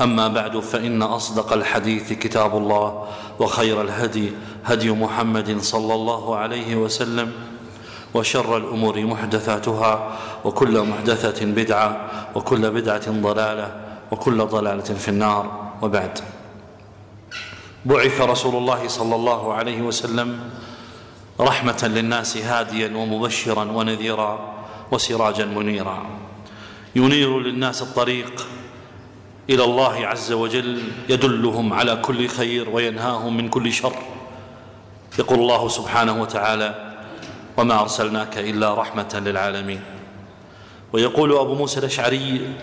أما بعد فإن أصدق الحديث كتاب الله وخير الهدي هدي محمد صلى الله عليه وسلم وشر الأمور محدثاتها وكل محدثة بدعة وكل بدعة ضلالة وكل ضلالة في النار وبعد. بعث رسول الله صلى الله عليه وسلم رحمة للناس هاديا ومبشرا ونذيرا وسراجا منيرا. ينير للناس الطريق إلى الله عز وجل يدلهم على كل خير وينهاهم من كل شر. يقول الله سبحانه وتعالى وما أرسلناك إلا رحمة للعالمين ويقول أبو موسى الأشعري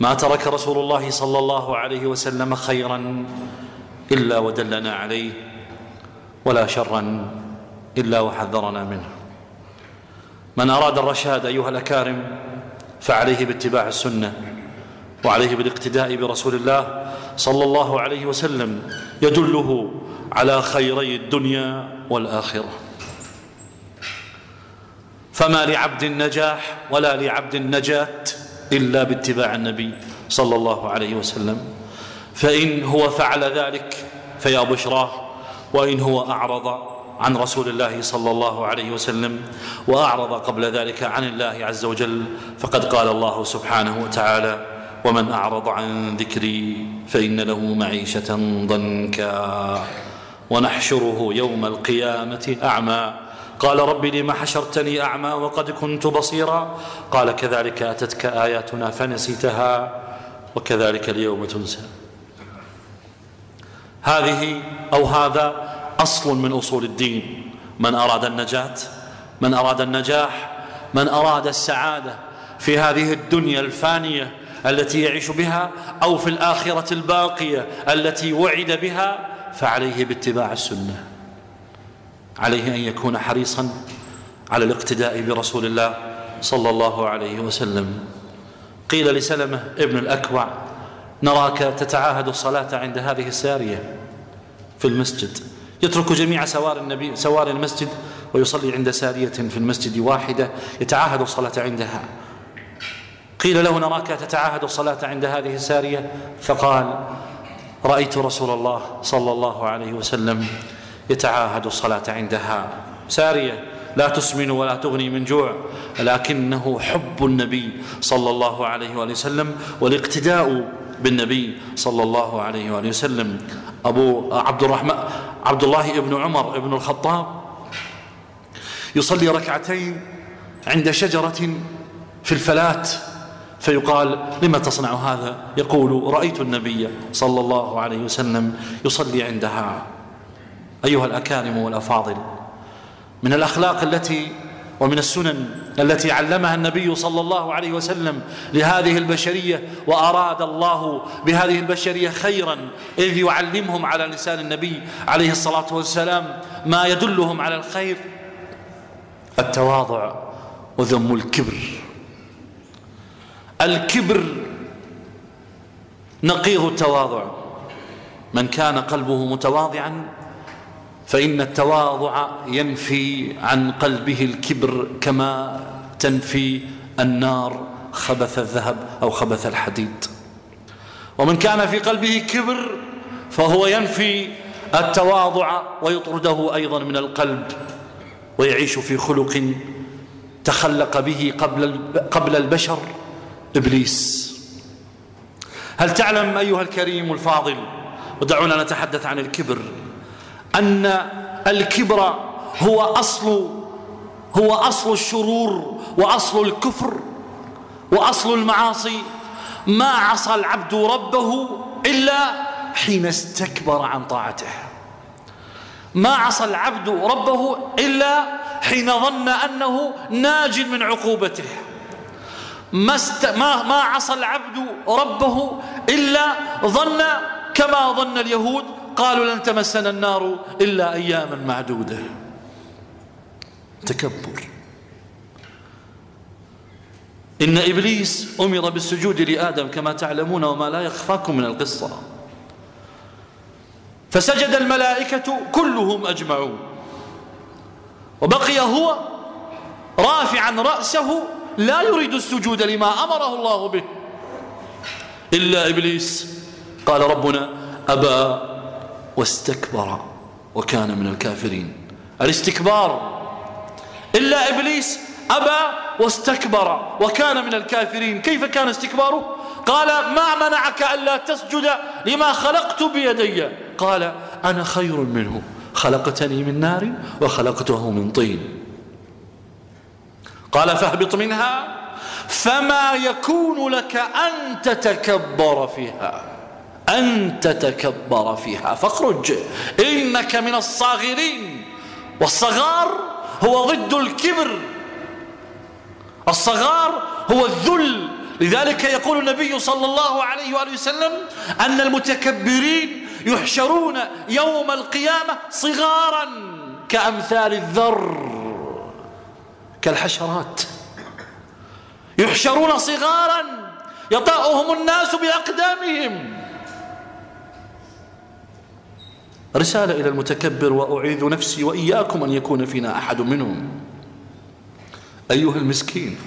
ما ترك رسول الله صلى الله عليه وسلم خيرا إلا ودلنا عليه ولا شرا إلا وحذرنا منه من أراد الرشاد أيها الأكارم فعليه باتباع السنة. وعليه بالاقتداء برسول الله صلى الله عليه وسلم يدله على خيري الدنيا والآخرة. فما لعبد النجاح ولا لعبد النجاة إلا باتباع النبي صلى الله عليه وسلم. فإن هو فعل ذلك فيا بشراه وإن هو أعرض عن رسول الله صلى الله عليه وسلم وأعرض قبل ذلك عن الله عز وجل فقد قال الله سبحانه وتعالى ومن أعرض عن ذكري فإن له معيشة ضنكا. ونحشره يوم القيامة أعمى. قال رب لم حشرتني أعمى وقد كنت بصيرا. قال كذلك أتتك آياتنا فنسيتها وكذلك اليوم تنسى. هذه أو هذا أصل من أصول الدين. من أراد النجاة من أراد النجاح من أراد السعادة في هذه الدنيا الفانية التي يعيش بها أو في الآخرة الباقية التي وعد بها فعليه باتباع السنة. عليه أن يكون حريصا على الاقتداء برسول الله صلى الله عليه وسلم. قيل لسلمة ابن الأكوع نراك تتعاهد الصلاة عند هذه السارية في المسجد. يترك جميع سوار النبي سوار المسجد ويصلي عند سارية في المسجد واحدة يتعاهد الصلاة عندها. قيل له نراك تتعاهد الصلاة عند هذه السارية؟ فقال رأيت رسول الله صلى الله عليه وسلم يتعاهد الصلاة عندها. سارية لا تسمن ولا تغني من جوع لكنه حب النبي صلى الله عليه وآله وسلم والاقتداء بالنبي صلى الله عليه وآله وسلم. أبو عبد الرحمن عبد الله بن عمر بن الخطاب يصلي ركعتين عند شجرة في الفلات. فيقال لما تصنع هذا؟ يقول رأيت النبي صلى الله عليه وسلم يصلي عندها. أيها الأكارم والأفاضل من الأخلاق التي ومن السنن التي علمها النبي صلى الله عليه وسلم لهذه البشرية وأراد الله بهذه البشرية خيرا إذ يعلمهم على لسان النبي عليه الصلاة والسلام ما يدلهم على الخير. التواضع وذم الكبر. الكبر نقيض التواضع. من كان قلبه متواضعا فإن التواضع ينفي عن قلبه الكبر كما تنفي النار خبث الذهب أو خبث الحديد. ومن كان في قلبه كبر فهو ينفي التواضع ويطرده أيضا من القلب ويعيش في خلق تخلق به قبل قبل البشر. إبليس. هل تعلم أيها الكريم الفاضل ودعونا نتحدث عن الكبر أن الكبر هو أصل هو أصل الشرور وأصل الكفر وأصل المعاصي. ما عصى العبد ربه إلا حين استكبر عن طاعته. ما عصى العبد ربه إلا حين ظن أنه ناج من عقوبته. ما, است... ما... ما عصى العبد ربه إلا ظن كما ظن اليهود. قالوا لن تمسنا النار إلا أياما معدودة. تكبر. إن إبليس أمر بالسجود لآدم كما تعلمون وما لا يخفاكم من القصة. فسجد الملائكة كلهم أجمعون. وبقي هو رافعا رأسه لا يريد السجود لما أمره الله به. إلا إبليس. قال ربنا أبى واستكبر وكان من الكافرين. الاستكبار. إلا إبليس أبى واستكبر وكان من الكافرين. كيف كان استكباره؟ قال ما منعك ألا تسجد لما خلقت بيدي. قال أنا خير منه. خلقتني من نار وخلقته من طين. قال فاهبط منها فما يكون لك أن تتكبر فيها أن تتكبر فيها. فاخرج إنك من الصاغرين. والصغار هو ضد الكبر. الصغار هو الذل. لذلك يقول النبي صلى الله عليه وآله وسلم أن المتكبرين يحشرون يوم القيامة صغارا كأمثال الذر. كالحشرات. يحشرون صغارا يطأهم الناس بأقدامهم. رسالة إلى المتكبر وأعيذ نفسي وإياكم أن يكون فينا أحد منهم. أيها المسكين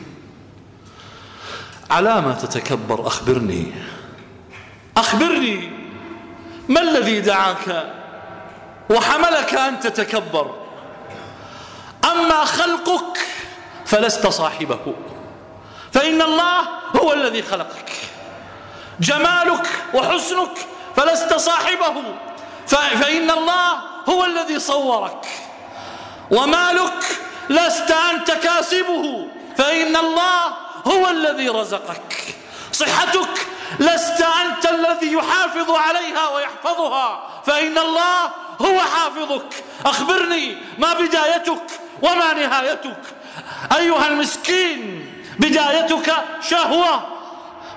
على ما تتكبر أخبرني. أخبرني ما الذي دعاك وحملك أن تتكبر. أما خلقك فلست صاحبه. فإن الله هو الذي خلقك. جمالك وحسنك فلست صاحبه. فإن الله هو الذي صورك. ومالك لست أنت كاسبه. فإن الله هو الذي رزقك. صحتك لست أنت الذي يحافظ عليها ويحفظها. فإن الله هو حافظك. أخبرني ما بدايتك وما نهايتك. أيها المسكين بدايتك شهوة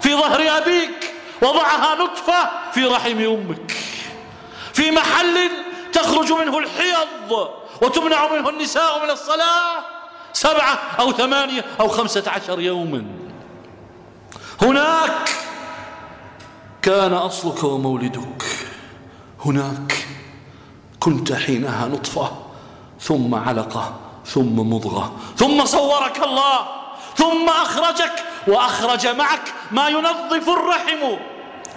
في ظهر أبيك وضعها نطفة في رحم أمك. في محل تخرج منه الحيض وتمنع منه النساء من الصلاة سبعة أو ثمانية أو خمسة عشر يوما. هناك كان أصلك ومولدك. هناك كنت حينها نطفة ثم علقة. ثم مضغة. ثم صورك الله. ثم أخرجك وأخرج معك ما ينظف الرحم.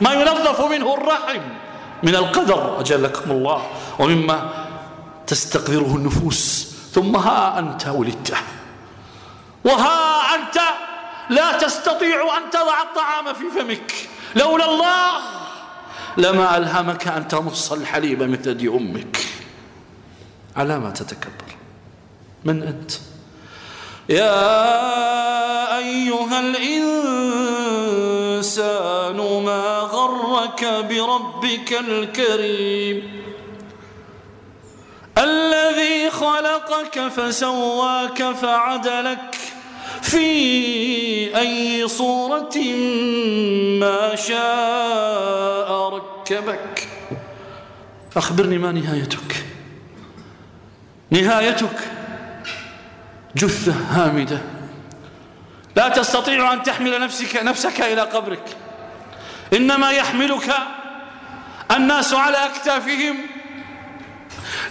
ما ينظف منه الرحم. من القدر أجلكم الله. ومما تستقذره النفوس. ثم ها أنت ولدت. وها أنت لا تستطيع أن تضع الطعام في فمك. لولا الله لما ألهمك أن تمص الحليب من ثدي أمك. على ما تتكبر. من أنت؟ يا أيها الإنسان ما غرك بربك الكريم؟ الذي خلقك فسواك فعدلك في أي صورة ما شاء ركبك. أخبرني ما نهايتك؟ نهايتك جثة هامدة. لا تستطيع أن تحمل نفسك, نفسك إلى قبرك. إنما يحملك الناس على أكتافهم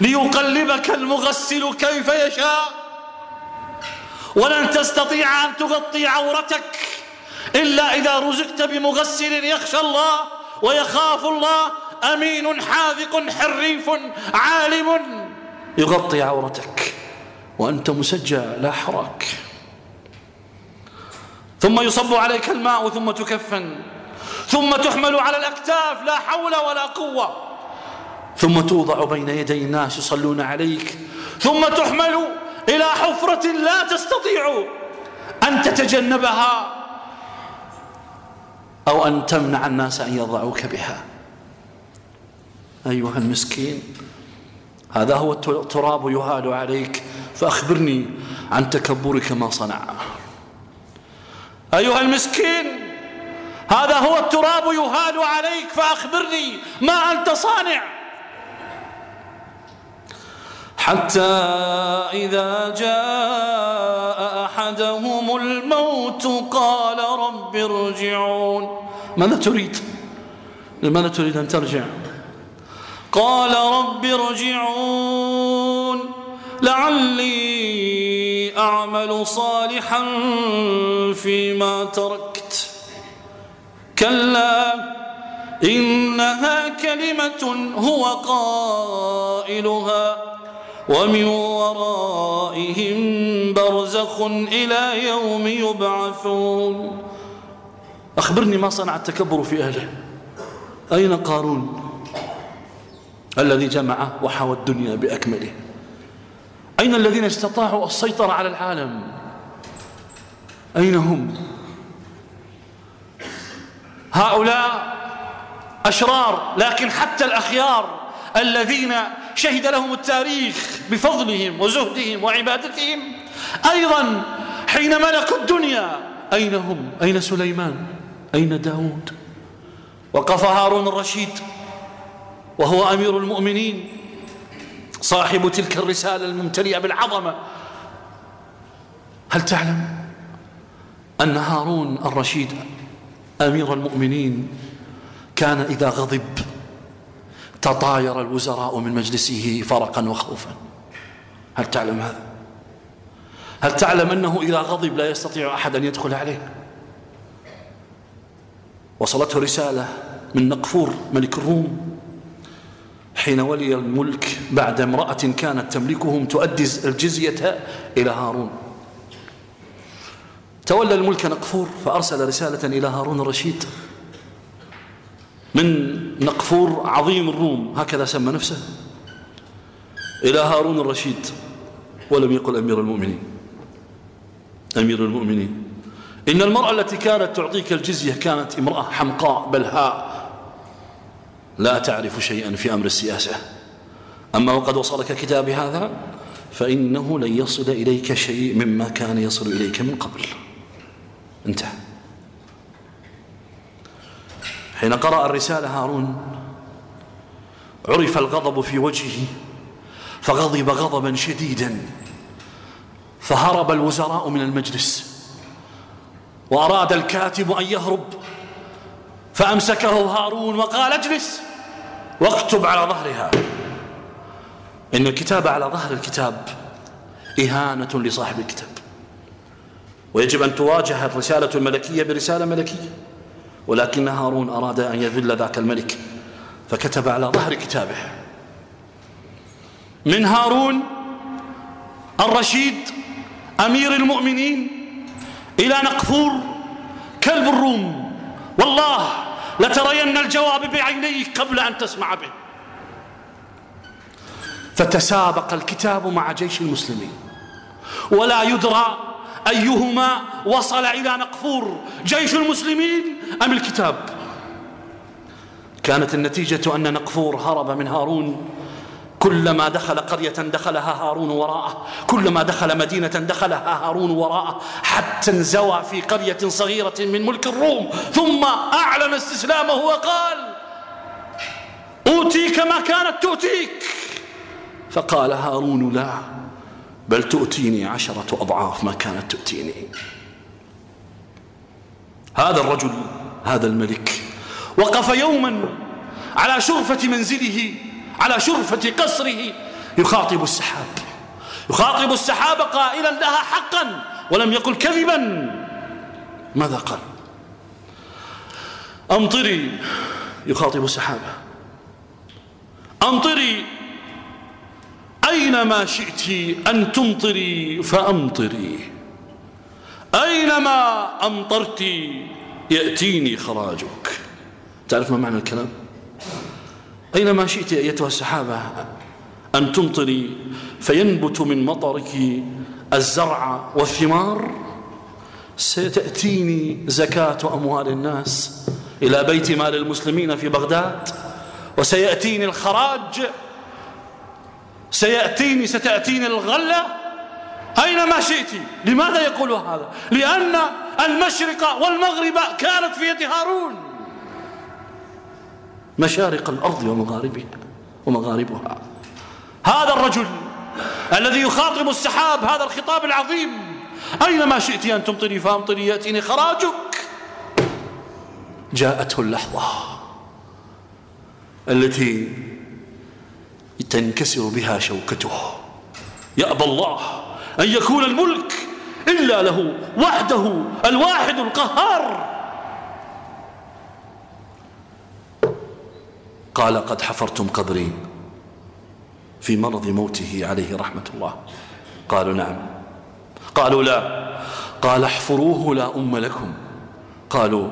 ليقلبك المغسل كيف يشاء. ولن تستطيع أن تغطي عورتك إلا إذا رزقت بمغسل يخشى الله ويخاف الله. أمين حاذق حريف عالم يغطي عورتك. وأنت مسجى لا حراك. ثم يصب عليك الماء ثم تكفن. ثم تحمل على الأكتاف لا حول ولا قوة. ثم توضع بين يدي الناس يصلون عليك. ثم تحمل إلى حفرة لا تستطيع أن تتجنبها أو أن تمنع الناس أن يضعوك بها. أيها المسكين هذا هو التراب يهال عليك. فأخبرني عن تكبرك ما صنع. أيها المسكين هذا هو التراب يهال عليك فأخبرني ما أنت صانع. حتى إذا جاء أحدهم الموت قال رب ارجعون. ماذا تريد؟ لماذا تريد أن ترجع؟ قال رب ارجعون. لعلي أعمل صالحا فيما تركت. كلا إنها كلمة هو قائلها ومن ورائهم برزخ إلى يوم يبعثون. أخبرني ما صنع التكبر في أهله. أين قارون؟ الذي جمع وحوى الدنيا بأكمله. أين الذين استطاعوا السيطرة على العالم؟ أين هم؟ هؤلاء أشرار لكن حتى الأخيار الذين شهد لهم التاريخ بفضلهم وزهدهم وعبادتهم أيضا حين ملكوا الدنيا أين هم؟ أين سليمان؟ أين داود؟ وقف هارون الرشيد وهو أمير المؤمنين. صاحب تلك الرسالة الممتلئة بالعظمة. هل تعلم أن هارون الرشيد أمير المؤمنين كان إذا غضب تطاير الوزراء من مجلسه فرقا وخوفا؟ هل تعلم هذا؟ هل تعلم أنه إذا غضب لا يستطيع أحد أن يدخل عليه؟ وصلته رسالة من نقفور ملك الروم. حين ولي الملك بعد امرأة كانت تملكهم تؤدي الجزية إلى هارون. تولى الملك نقفور فأرسل رسالة إلى هارون الرشيد. من نقفور عظيم الروم هكذا سمى نفسه إلى هارون الرشيد ولم يقل أمير المؤمنين. أمير المؤمنين. إن المرأة التي كانت تعطيك الجزية كانت امرأة حمقاء بلهاء. لا تعرف شيئا في أمر السياسة. أما وقد وصلك كتابي هذا فإنه لن يصل إليك شيء مما كان يصل إليك من قبل. انتهى. حين قرأ الرسالة هارون عرف الغضب في وجهه فغضب غضبا شديدا فهرب الوزراء من المجلس وأراد الكاتب أن يهرب. فأمسكه هارون وقال اجلس. واكتب على ظهرها. إن الكتاب على ظهر الكتاب إهانة لصاحب الكتاب. ويجب أن تواجه الرسالة الملكية برسالة ملكية. ولكن هارون أراد أن يذل ذاك الملك فكتب على ظهر كتابه. من هارون الرشيد أمير المؤمنين إلى نقفور كلب الروم. والله لترين الجواب بعينيك قبل أن تسمع به. فتسابق الكتاب مع جيش المسلمين. ولا يدرى أيهما وصل إلى نقفور جيش المسلمين أم الكتاب. كانت النتيجة أن نقفور هرب من هارون كلما دخل قرية دخلها هارون وراءه كلما دخل مدينة دخلها هارون وراءه حتى انزوى في قرية صغيرة من ملك الروم ثم أعلن استسلامه وقال أوتيك ما كانت تؤتيك. فقال هارون لا بل تؤتيني عشرة أضعاف ما كانت تؤتيني. هذا الرجل هذا الملك وقف يوما على شرفة منزله على شرفة قصره. يخاطب السحاب. يخاطب السحاب قائلا لها حقا ولم يقل كذبا. ماذا قال؟ أمطري يخاطب السحابة أمطري أينما شئت أن تمطري فأمطري. أينما أمطرت يأتيني خراجك. تعرف ما معنى الكلام؟ أينما شئت أيتها السحابة أن تمطري فينبت من مطرك الزرع والثمار ستأتيني زكاة أموال الناس إلى بيت مال المسلمين في بغداد وسيأتيني الخراج سيأتيني ستأتيني الغلة. أينما شئت. لماذا يقول هذا؟ لأن المشرق والمغرب كانت في يد هارون. مشارق الأرض ومغاربها ومغاربها. هذا الرجل الذي يخاطب السحاب هذا الخطاب العظيم. أينما شئت أن تمطري فأمطري يأتيني خراجك. جاءته اللحظة التي تنكسر بها شوكته. يأبى الله أن يكون الملك إلا له وحده الواحد القهار. قال قد حفرتم قبري في مرض موته عليه رحمة الله. قالوا نعم. قالوا لا. قال احفروه لا أم لكم. قالوا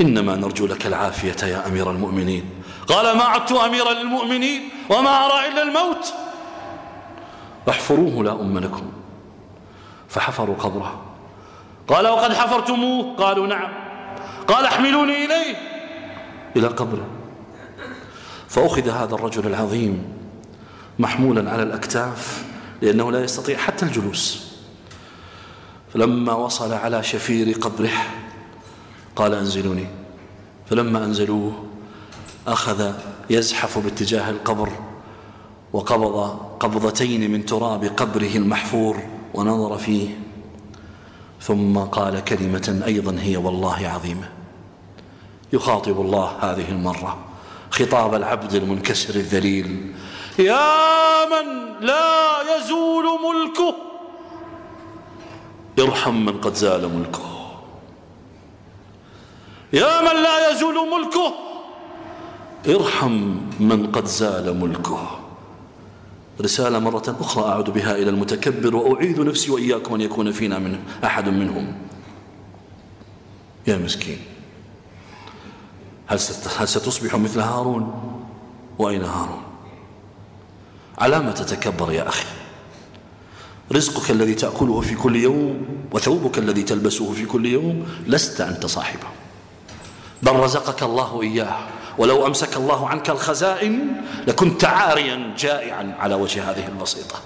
إنما نرجو لك العافية يا أمير المؤمنين. قال ما عدت أميرا للمؤمنين وما أرى إلا الموت. احفروه لا أم لكم. فحفروا قبره. قال وقد حفرتموه. قالوا نعم. قال احملوني إليه. إلى قبره. فأخذ هذا الرجل العظيم محمولا على الأكتاف لأنه لا يستطيع حتى الجلوس. فلما وصل على شفير قبره قال أنزلوني. فلما أنزلوه أخذ يزحف باتجاه القبر وقبض قبضتين من تراب قبره المحفور ونظر فيه. ثم قال كلمة أيضا هي والله عظيمة. يخاطب الله هذه المرة. خطاب العبد المنكسر الذليل. يا من لا يزول ملكه ارحم من قد زال ملكه. يا من لا يزول ملكه ارحم من قد زال ملكه. رسالة مرة أخرى أعود بها إلى المتكبر وأعيد نفسي وإياكم أن يكون فينا من أحد منهم. يا مسكين. هل ستصبح مثل هارون؟ وأين هارون؟ على ما تتكبر يا أخي. رزقك الذي تأكله في كل يوم وثوبك الذي تلبسه في كل يوم لست أنت صاحبه. بل رزقك الله إياه. ولو أمسك الله عنك الخزائن لكنت عاريا جائعا على وجه هذه البسيطة.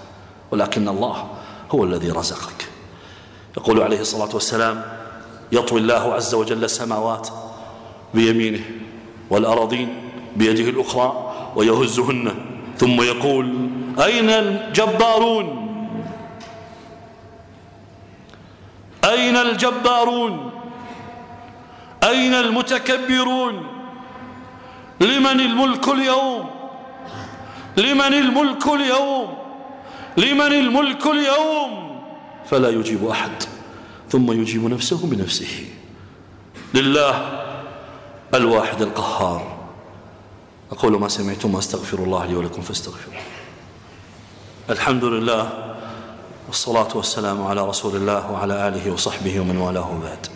ولكن الله هو الذي رزقك. يقول عليه الصلاة والسلام يطوي الله عز وجل السماوات بيمينه والأراضين بيده الأخرى ويهزهن. ثم يقول أين الجبارون؟ أين الجبارون؟ أين المتكبرون؟ لمن الملك اليوم؟ لمن الملك اليوم؟ لمن الملك اليوم؟ فلا يجيب أحد. ثم يجيب نفسه بنفسه. لله الواحد القهار. أقول ما سمعتم وأستغفر الله لي ولكم فاستغفروا الحمد لله والصلاة والسلام على رسول الله وعلى آله وصحبه ومن والاه بعد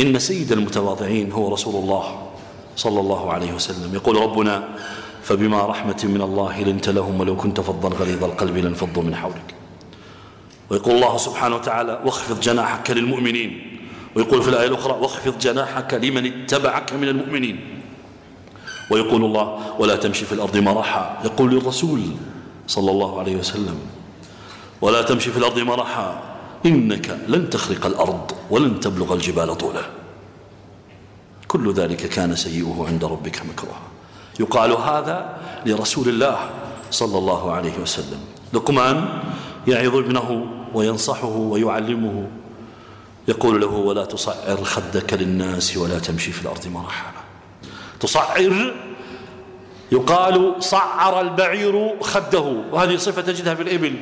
إن سيد المتواضعين هو رسول الله صلى الله عليه وسلم. يقول ربنا فبما رحمة من الله لنت لهم ولو كنت فظا غليظ القلب لانفضوا من حولك. ويقول الله سبحانه وتعالى واخفض جناحك للمؤمنين. ويقول في الآية الأخرى واخفض جناحك لمن اتبعك من المؤمنين. ويقول الله ولا تمشي في الأرض مرحا. يقول للرسول صلى الله عليه وسلم ولا تمشي في الأرض مرحا إنك لن تخرق الأرض ولن تبلغ الجبال طولا. كل ذلك كان سيئه عند ربك مكروها. يقال هذا لرسول الله صلى الله عليه وسلم. لقمان يعظ ابنه وينصحه ويعلمه يقول له ولا تصعر خدك للناس ولا تمشي في الأرض مرحا. تصعر يقال صعر البعير خده وهذه صفة تجدها في الإبل.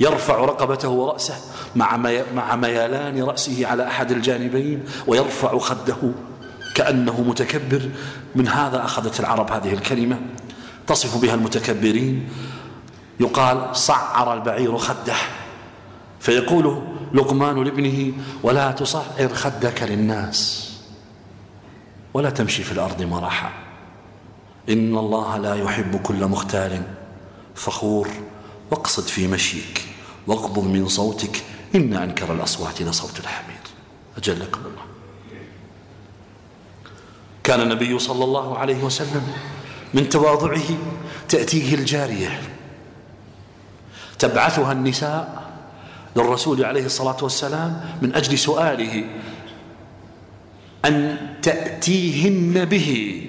يرفع رقبته ورأسه مع مع ميلان رأسه على أحد الجانبين ويرفع خده كأنه متكبر. من هذا أخذت العرب هذه الكلمة. تصف بها المتكبرين. يقال صعر البعير خده. فيقول لقمان لابنه ولا تصعر خدك للناس ولا تمشي في الأرض مرحا إن الله لا يحب كل مختال فخور. واقصد في مشيك واغضض من صوتك. إن أنكر الأصوات لصوت الحمير. أجلكم الله. كان النبي صلى الله عليه وسلم من تواضعه تأتيه الجارية. تبعثها النساء للرسول عليه الصلاة والسلام من أجل سؤاله أن تأتيهن به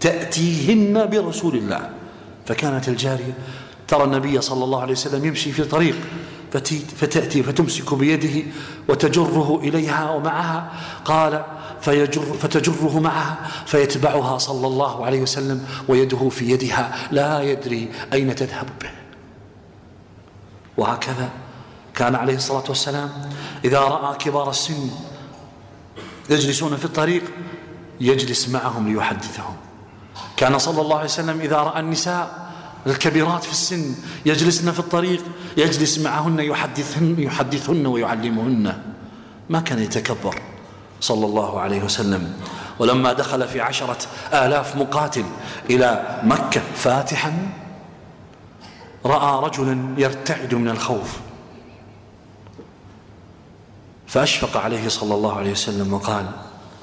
تأتيهن برسول الله. فكانت الجارية ترى النبي صلى الله عليه وسلم يمشي في طريق فتأتي فتمسك بيده وتجره إليها ومعها قال فيجر فتجره معها فيتبعها صلى الله عليه وسلم ويده في يدها لا يدري أين تذهب به. وهكذا كان عليه الصلاة والسلام إذا رأى كبار السن يجلسون في الطريق يجلس معهم ليحدثهم. كان صلى الله عليه وسلم إذا رأى النساء الكبيرات في السن يجلسن في الطريق يجلس معهن يحدثهن, يحدثهن ويعلمهن. ما كان يتكبر صلى الله عليه وسلم. ولما دخل في عشرة آلاف مقاتل إلى مكة فاتحا رأى رجلا يرتعد من الخوف. فأشفق عليه صلى الله عليه وسلم وقال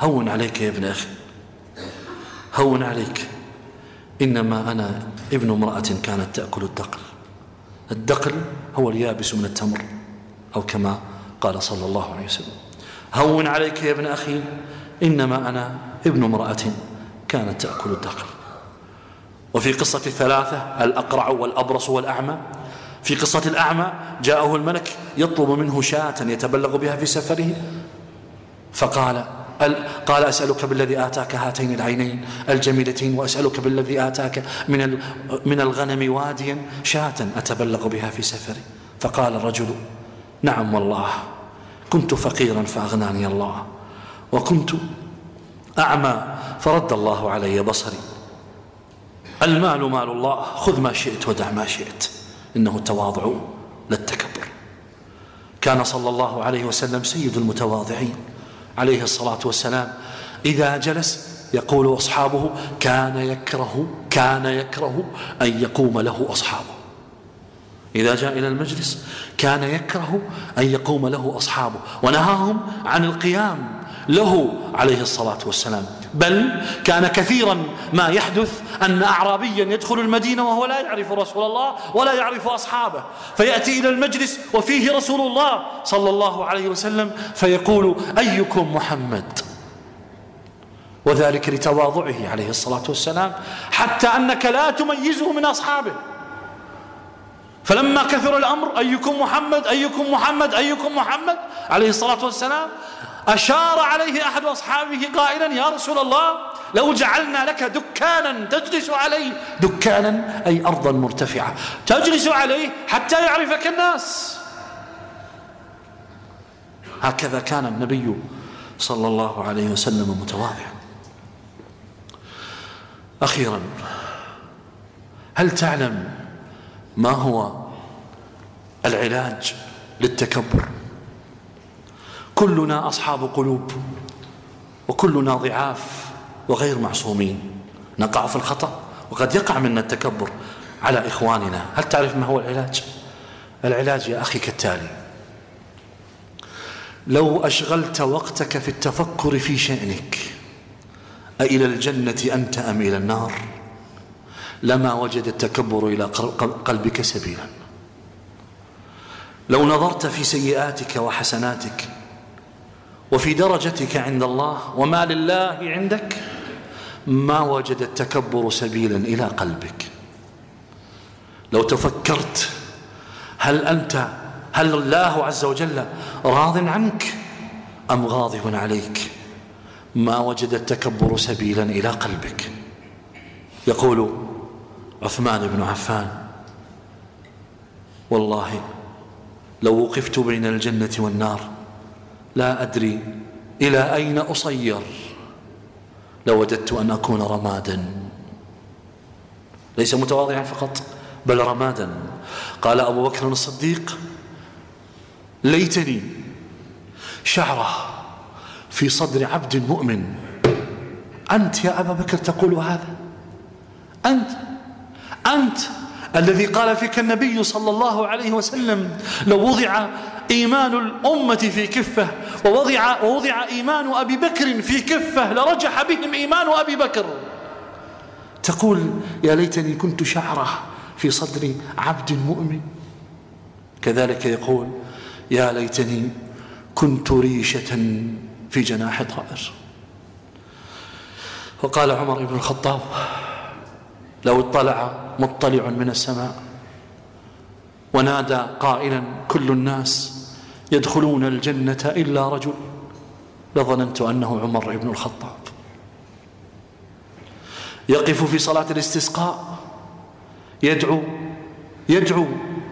هون عليك يا ابن أخي هون عليك. إنما أنا ابن امرأة كانت تأكل الدقل الدقل هو اليابس من التمر أو كما قال صلى الله عليه وسلم. هون عليك يا ابن أخي إنما أنا ابن امرأة كانت تأكل الدقل وفي قصة الثلاثة الأقرع والأبرص والأعمى في قصة الأعمى جاءه الملك يطلب منه شاة يتبلغ بها في سفره. فقال قال أسألك بالذي آتاك هاتين العينين الجميلتين وأسألك بالذي آتاك من من الغنم واديا شاة أتبلغ بها في سفري فقال الرجل نعم والله كنت فقيرا فأغناني الله وكنت أعمى فرد الله علي بصري. المال مال الله خذ ما شئت ودع ما شئت. إنه التواضع للتكبر. كان صلى الله عليه وسلم سيد المتواضعين عليه الصلاة والسلام. إذا جلس يقول أصحابه كان يكره كان يكره أن يقوم له أصحابه. إذا جاء إلى المجلس كان يكره أن يقوم له أصحابه. ونهاهم عن القيام له عليه الصلاة والسلام. بل كان كثيرا ما يحدث أن أعرابيا يدخل المدينة وهو لا يعرف رسول الله ولا يعرف أصحابه. فيأتي إلى المجلس وفيه رسول الله صلى الله عليه وسلم فيقول أيكم محمد؟ وذلك لتواضعه عليه الصلاة والسلام حتى أنك لا تميزه من أصحابه. فلما كثر الأمر أيكم محمد؟ أيكم محمد؟ أيكم محمد؟ عليه الصلاة والسلام أشار عليه أحد أصحابه قائلا يا رسول الله لو جعلنا لك دكانا تجلس عليه. دكانا أي أرضا مرتفعة. تجلس عليه حتى يعرفك الناس. هكذا كان النبي صلى الله عليه وسلم متواضعا. أخيرا هل تعلم ما هو العلاج للتكبر؟ كلنا أصحاب قلوب وكلنا ضعاف وغير معصومين. نقع في الخطأ وقد يقع منا التكبر على إخواننا. هل تعرف ما هو العلاج؟ العلاج يا أخي كالتالي. لو أشغلت وقتك في التفكر في شأنك أإلى الجنة أنت أم إلى النار؟ لما وجد التكبر إلى قلبك سبيلا. لو نظرت في سيئاتك وحسناتك وفي درجتك عند الله وما لله عندك ما وجد التكبر سبيلا إلى قلبك. لو تفكرت هل أنت هل الله عز وجل راض عنك أم غاضب عليك؟ ما وجد التكبر سبيلا إلى قلبك. يقول عثمان بن عفان والله لو وقفت بين الجنة والنار لا أدري إلى أين أصير. لوددت أن أكون رمادا. ليس متواضعا فقط بل رمادا. قال أبو بكر الصديق ليتني شعرة في صدر عبد مؤمن. أنت يا أبا بكر تقول هذا؟ أنت أنت الذي قال فيك النبي صلى الله عليه وسلم لو وضع إيمان الأمة في كفة ووضع, ووضع إيمان أبي بكر في كفة لرجح بهم إيمان أبي بكر. تقول يا ليتني كنت شعرة في صدر عبد مؤمن. كذلك يقول يا ليتني كنت ريشة في جناح طائر. وقال عمر بن الخطاب لو اطلع مطلع من السماء ونادى قائلا كل الناس يدخلون الجنة إلا رجل. لظننت أنه عمر بن الخطاب. يقف في صلاة الاستسقاء. يدعو يدعو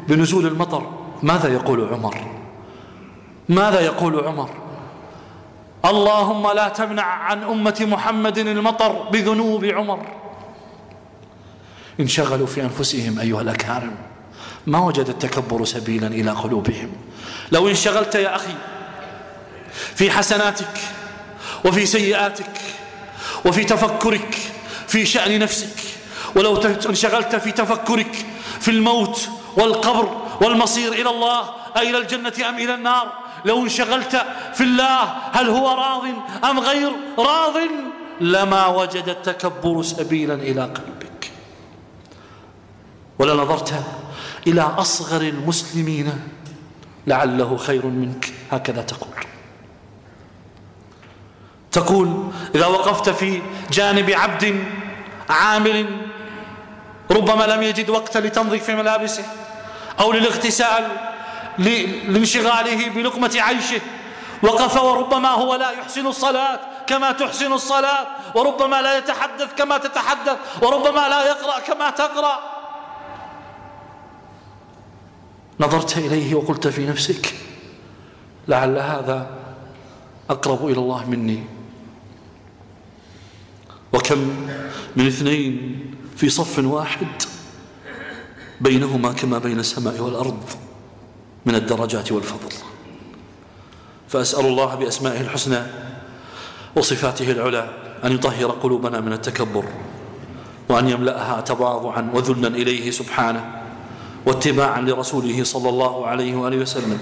بنزول المطر. ماذا يقول عمر؟ ماذا يقول عمر؟ اللهم لا تمنع عن أمة محمد المطر بذنوب عمر. انشغلوا في أنفسهم أيها الأكارم. ما وجد التكبر سبيلا إلى قلوبهم. لو انشغلت يا أخي في حسناتك وفي سيئاتك وفي تفكرك في شأن نفسك ولو انشغلت في تفكرك في الموت والقبر والمصير إلى الله أي إلى الجنة أم إلى النار لو انشغلت في الله هل هو راض أم غير راض؟ لما وجد التكبر سبيلا إلى قلبك. ولنظرت إلى أصغر المسلمين. لعله خير منك. هكذا تقول. تقول إذا وقفت في جانب عبد عامل ربما لم يجد وقتا لتنظيف ملابسه أو للاغتسال لانشغاله بلقمة عيشه. وقف وربما هو لا يحسن الصلاة كما تحسن الصلاة وربما لا يتحدث كما تتحدث وربما لا يقرأ كما تقرأ. نظرت إليه وقلت في نفسك لعل هذا أقرب إلى الله مني. وكم من اثنين في صف واحد بينهما كما بين السماء والأرض من الدرجات والفضل. فأسأل الله بأسمائه الحسنى وصفاته العلى أن يطهر قلوبنا من التكبر وأن يملأها تواضعا وذلا إليه سبحانه. واتباعا لرسوله صلى الله عليه وآله وسلم.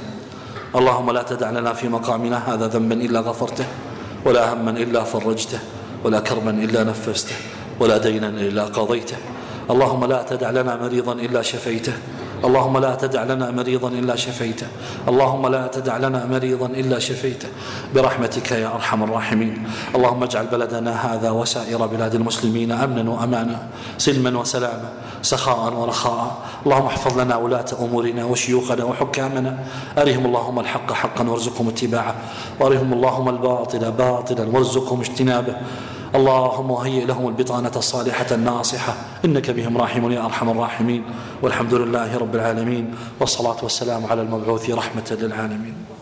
اللهم لا تدع لنا في مقامنا هذا ذنبا إلا غفرته ولا هما إلا فرجته ولا كربا إلا نفسته ولا دينا إلا قضيته. اللهم لا تدع لنا مريضا إلا شفيته اللهم لا تدع لنا مريضا إلا شفيته. اللهم لا تدع لنا مريضا إلا شفيته. برحمتك يا أرحم الراحمين. اللهم اجعل بلدنا هذا وسائر بلاد المسلمين أمنا وأمانا سلما وسلاما سخاء ورخاء. اللهم احفظ لنا ولاة أمورنا وشيوخنا وحكامنا. أرهم اللهم الحق حقا وارزقهم اتباعه. وأرهم اللهم الباطل باطلا وارزقهم اجتنابه. اللهم هيئ لهم البطانة الصالحة الناصحة. إنك بهم راحم يا أرحم الراحمين. والحمد لله رب العالمين. والصلاة والسلام على المبعوث رحمة للعالمين.